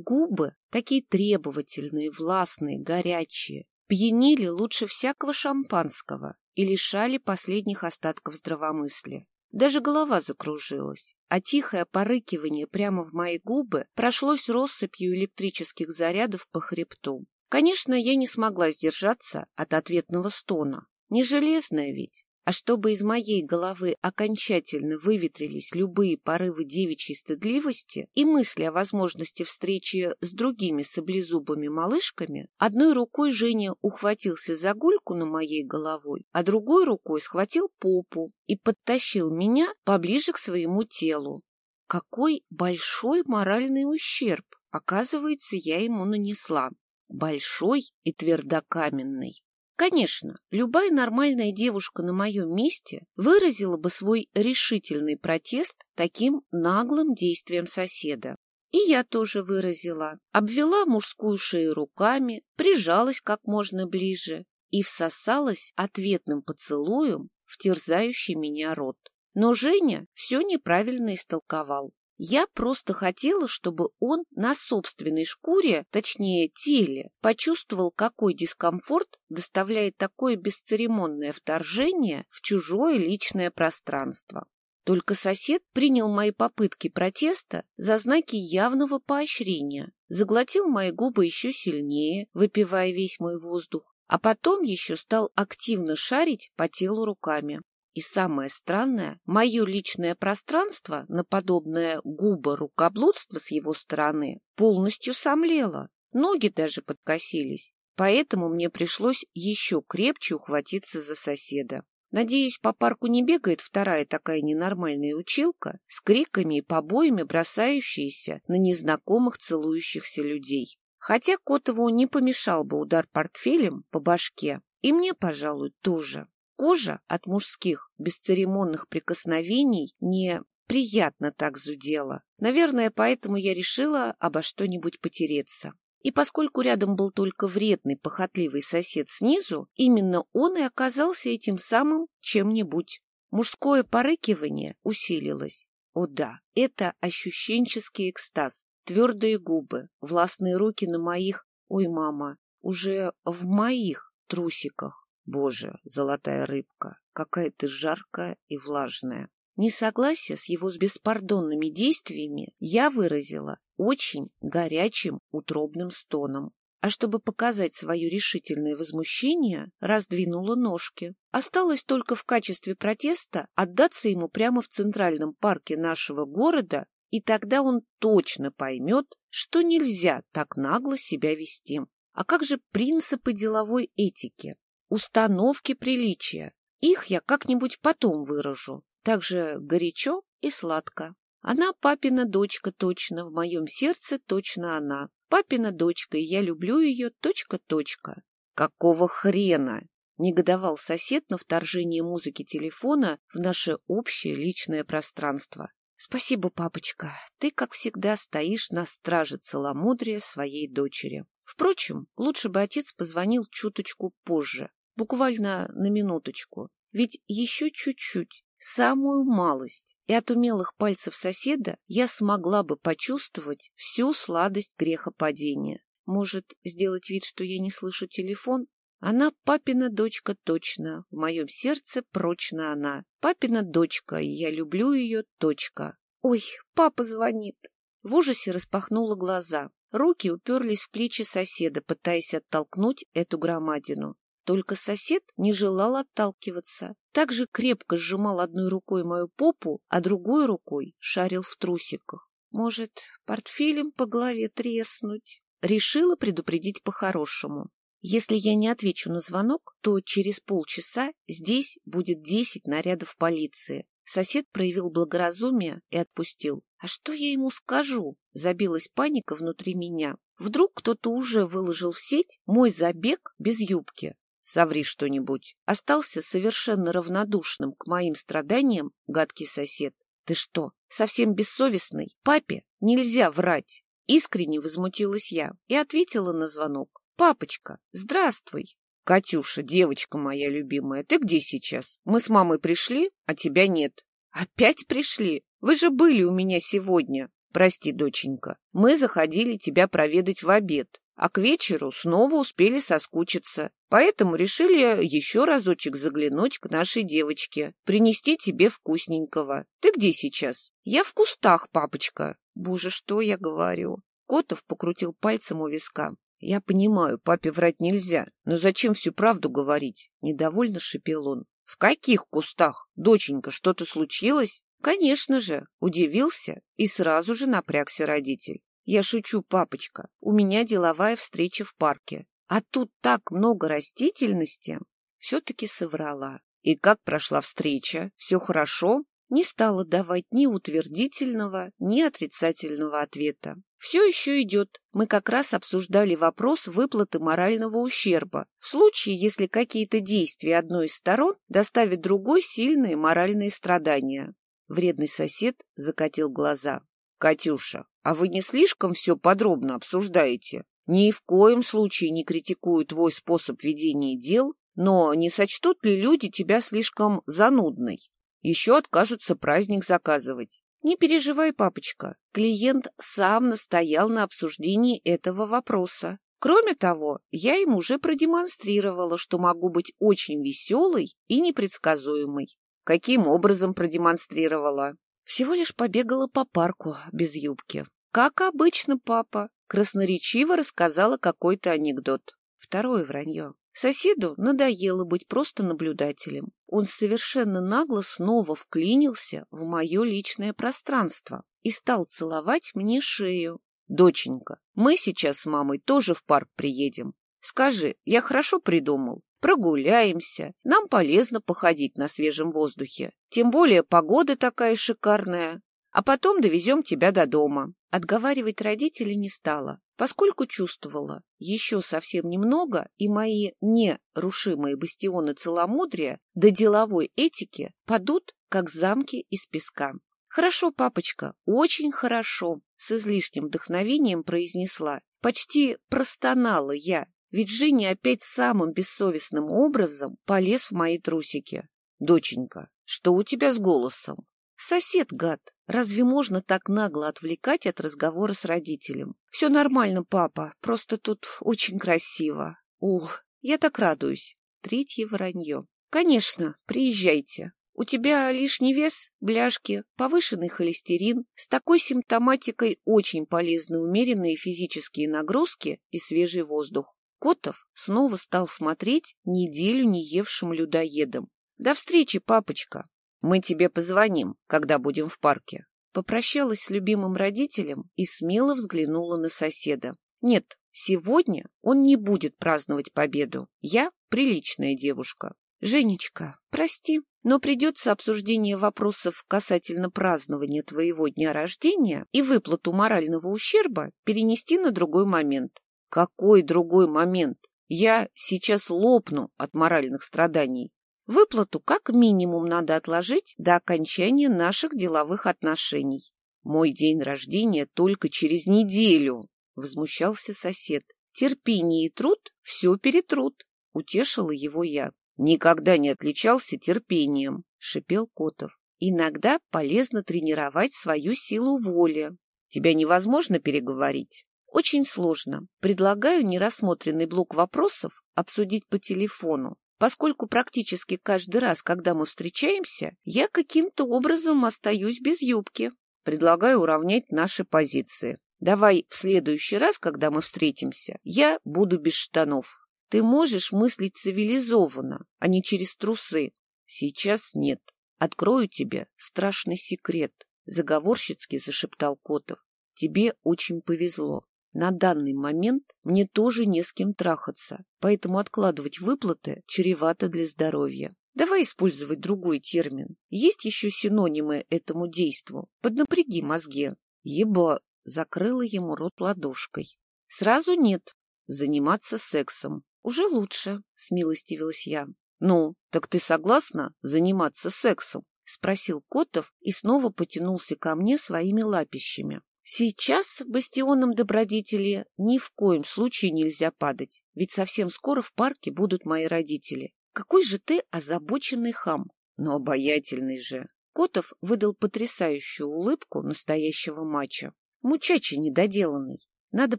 Губы, такие требовательные, властные, горячие, пьянили лучше всякого шампанского и лишали последних остатков здравомыслия. Даже голова закружилась, а тихое порыкивание прямо в мои губы прошлось россыпью электрических зарядов по хребту. Конечно, я не смогла сдержаться от ответного стона. Не железная ведь, а чтобы из моей головы окончательно выветрились любые порывы девичьей стыдливости и мысли о возможности встречи с другими саблезубыми малышками, одной рукой Женя ухватился за гульку на моей головой, а другой рукой схватил попу и подтащил меня поближе к своему телу. Какой большой моральный ущерб, оказывается, я ему нанесла. Большой и твердокаменный. Конечно, любая нормальная девушка на моем месте выразила бы свой решительный протест таким наглым действием соседа. И я тоже выразила, обвела мужскую шею руками, прижалась как можно ближе и всосалась ответным поцелуем в терзающий меня рот. Но Женя все неправильно истолковал. Я просто хотела, чтобы он на собственной шкуре, точнее теле, почувствовал, какой дискомфорт доставляет такое бесцеремонное вторжение в чужое личное пространство. Только сосед принял мои попытки протеста за знаки явного поощрения, заглотил мои губы еще сильнее, выпивая весь мой воздух, а потом еще стал активно шарить по телу руками. И самое странное, мое личное пространство на подобное губа рукоблудство с его стороны полностью сомлело, ноги даже подкосились, поэтому мне пришлось еще крепче ухватиться за соседа. Надеюсь, по парку не бегает вторая такая ненормальная училка с криками и побоями, бросающаяся на незнакомых целующихся людей. Хотя Котову не помешал бы удар портфелем по башке, и мне, пожалуй, тоже. Кожа от мужских бесцеремонных прикосновений не приятно так зудела. Наверное, поэтому я решила обо что-нибудь потереться. И поскольку рядом был только вредный, похотливый сосед снизу, именно он и оказался этим самым чем-нибудь. Мужское порыкивание усилилось. О да, это ощущенческий экстаз, твердые губы, властные руки на моих, ой, мама, уже в моих трусиках. Боже, золотая рыбка, какая ты жаркая и влажная. Несогласие с его беспардонными действиями я выразила очень горячим утробным стоном. А чтобы показать свое решительное возмущение, раздвинула ножки. Осталось только в качестве протеста отдаться ему прямо в центральном парке нашего города, и тогда он точно поймет, что нельзя так нагло себя вести. А как же принципы деловой этики? Установки приличия. Их я как-нибудь потом выражу. Так же горячо и сладко. Она папина дочка точно, в моем сердце точно она. Папина дочка, и я люблю ее, точка-точка. Какого хрена? Негодовал сосед на вторжение музыки телефона в наше общее личное пространство. Спасибо, папочка. Ты, как всегда, стоишь на страже целомудрия своей дочери. Впрочем, лучше бы отец позвонил чуточку позже. Буквально на минуточку. Ведь еще чуть-чуть, самую малость, и от умелых пальцев соседа я смогла бы почувствовать всю сладость грехопадения. Может, сделать вид, что я не слышу телефон? Она папина дочка точно, в моем сердце прочно она. Папина дочка, и я люблю ее, точка. Ой, папа звонит. В ужасе распахнула глаза. Руки уперлись в плечи соседа, пытаясь оттолкнуть эту громадину. Только сосед не желал отталкиваться. Так же крепко сжимал одной рукой мою попу, а другой рукой шарил в трусиках. Может, портфелем по голове треснуть? Решила предупредить по-хорошему. Если я не отвечу на звонок, то через полчаса здесь будет десять нарядов полиции. Сосед проявил благоразумие и отпустил. А что я ему скажу? Забилась паника внутри меня. Вдруг кто-то уже выложил в сеть мой забег без юбки. Соври что-нибудь. Остался совершенно равнодушным к моим страданиям гадкий сосед. Ты что, совсем бессовестный? Папе нельзя врать. Искренне возмутилась я и ответила на звонок. Папочка, здравствуй. Катюша, девочка моя любимая, ты где сейчас? Мы с мамой пришли, а тебя нет. Опять пришли? Вы же были у меня сегодня. Прости, доченька, мы заходили тебя проведать в обед, а к вечеру снова успели соскучиться, поэтому решили еще разочек заглянуть к нашей девочке, принести тебе вкусненького. Ты где сейчас? Я в кустах, папочка. Боже, что я говорю? Котов покрутил пальцем у виска. Я понимаю, папе врать нельзя, но зачем всю правду говорить? Недовольно шипел он. В каких кустах? Доченька, что-то случилось? Конечно же, удивился и сразу же напрягся родитель. Я шучу, папочка, у меня деловая встреча в парке. А тут так много растительности. Все-таки соврала. И как прошла встреча? Все хорошо? Не стала давать ни утвердительного, ни отрицательного ответа. Все еще идет. Мы как раз обсуждали вопрос выплаты морального ущерба в случае, если какие-то действия одной из сторон доставят другой сильные моральные страдания. Вредный сосед закатил глаза. «Катюша, а вы не слишком все подробно обсуждаете? Ни в коем случае не критикую твой способ ведения дел, но не сочтут ли люди тебя слишком занудной? Еще откажутся праздник заказывать. Не переживай, папочка, клиент сам настоял на обсуждении этого вопроса. Кроме того, я им уже продемонстрировала, что могу быть очень веселой и непредсказуемой. Каким образом продемонстрировала? Всего лишь побегала по парку без юбки. Как обычно, папа. Красноречиво рассказала какой-то анекдот. Второе вранье. Соседу надоело быть просто наблюдателем. Он совершенно нагло снова вклинился в мое личное пространство и стал целовать мне шею. «Доченька, мы сейчас с мамой тоже в парк приедем. Скажи, я хорошо придумал? Прогуляемся. Нам полезно походить на свежем воздухе. Тем более погода такая шикарная. А потом довезем тебя до дома. Отговаривать родителей не стала, поскольку чувствовала, еще совсем немного, и мои нерушимые бастионы целомудрия до деловой этики падут, как замки из песка. «Хорошо, папочка, очень хорошо», — с излишним вдохновением произнесла. Почти простонала я, ведь Женя опять самым бессовестным образом полез в мои трусики. «Доченька, что у тебя с голосом?» «Сосед, гад, разве можно так нагло отвлекать от разговора с родителем?» «Все нормально, папа, просто тут очень красиво». «Ух, я так радуюсь». Третье вранье. «Конечно, приезжайте. У тебя лишний вес, бляшки, повышенный холестерин. С такой симптоматикой очень полезны умеренные физические нагрузки и свежий воздух. Котов снова стал смотреть неделю не евшим людоедом. «До встречи, папочка! Мы тебе позвоним, когда будем в парке». Попрощалась с любимым родителем и смело взглянула на соседа. «Нет, сегодня он не будет праздновать победу. Я приличная девушка. Женечка, прости, но придется обсуждение вопросов касательно празднования твоего дня рождения и выплату морального ущерба перенести на другой момент. Какой другой момент? Я сейчас лопну от моральных страданий. Выплату как минимум надо отложить до окончания наших деловых отношений. Мой день рождения только через неделю, — возмущался сосед. Терпение и труд все перетрут, — утешила его я. Никогда не отличался терпением, — шипел Котов. Иногда полезно тренировать свою силу воли. Тебя невозможно переговорить. Очень сложно. Предлагаю нерассмотренный блок вопросов обсудить по телефону, поскольку практически каждый раз, когда мы встречаемся, я каким-то образом остаюсь без юбки. Предлагаю уравнять наши позиции. Давай в следующий раз, когда мы встретимся, я буду без штанов. Ты можешь мыслить цивилизованно, а не через трусы. Сейчас нет. Открою тебе страшный секрет, заговорщицки зашептал Котов. Тебе очень повезло. На данный момент мне тоже не с кем трахаться, поэтому откладывать выплаты чревато для здоровья. Давай использовать другой термин. Есть еще синонимы этому действу. Поднапряги мозги. Еба закрыла ему рот ладошкой. Сразу нет. Заниматься сексом. Уже лучше, смилостивилась я. Ну, так ты согласна заниматься сексом? Спросил Котов и снова потянулся ко мне своими лапищами. Сейчас бастионам добродетели ни в коем случае нельзя падать, ведь совсем скоро в парке будут мои родители. Какой же ты озабоченный хам, но обаятельный же. Котов выдал потрясающую улыбку настоящего матча. Мучачи недоделанный. Надо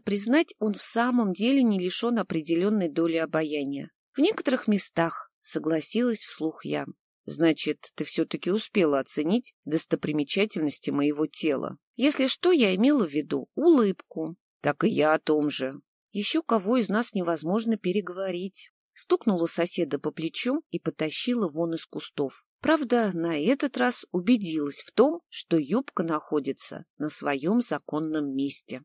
признать, он в самом деле не лишен определенной доли обаяния. В некоторых местах, согласилась вслух я. Значит, ты все-таки успела оценить достопримечательности моего тела. Если что, я имела в виду улыбку. Так и я о том же. Еще кого из нас невозможно переговорить. Стукнула соседа по плечу и потащила вон из кустов. Правда, на этот раз убедилась в том, что юбка находится на своем законном месте.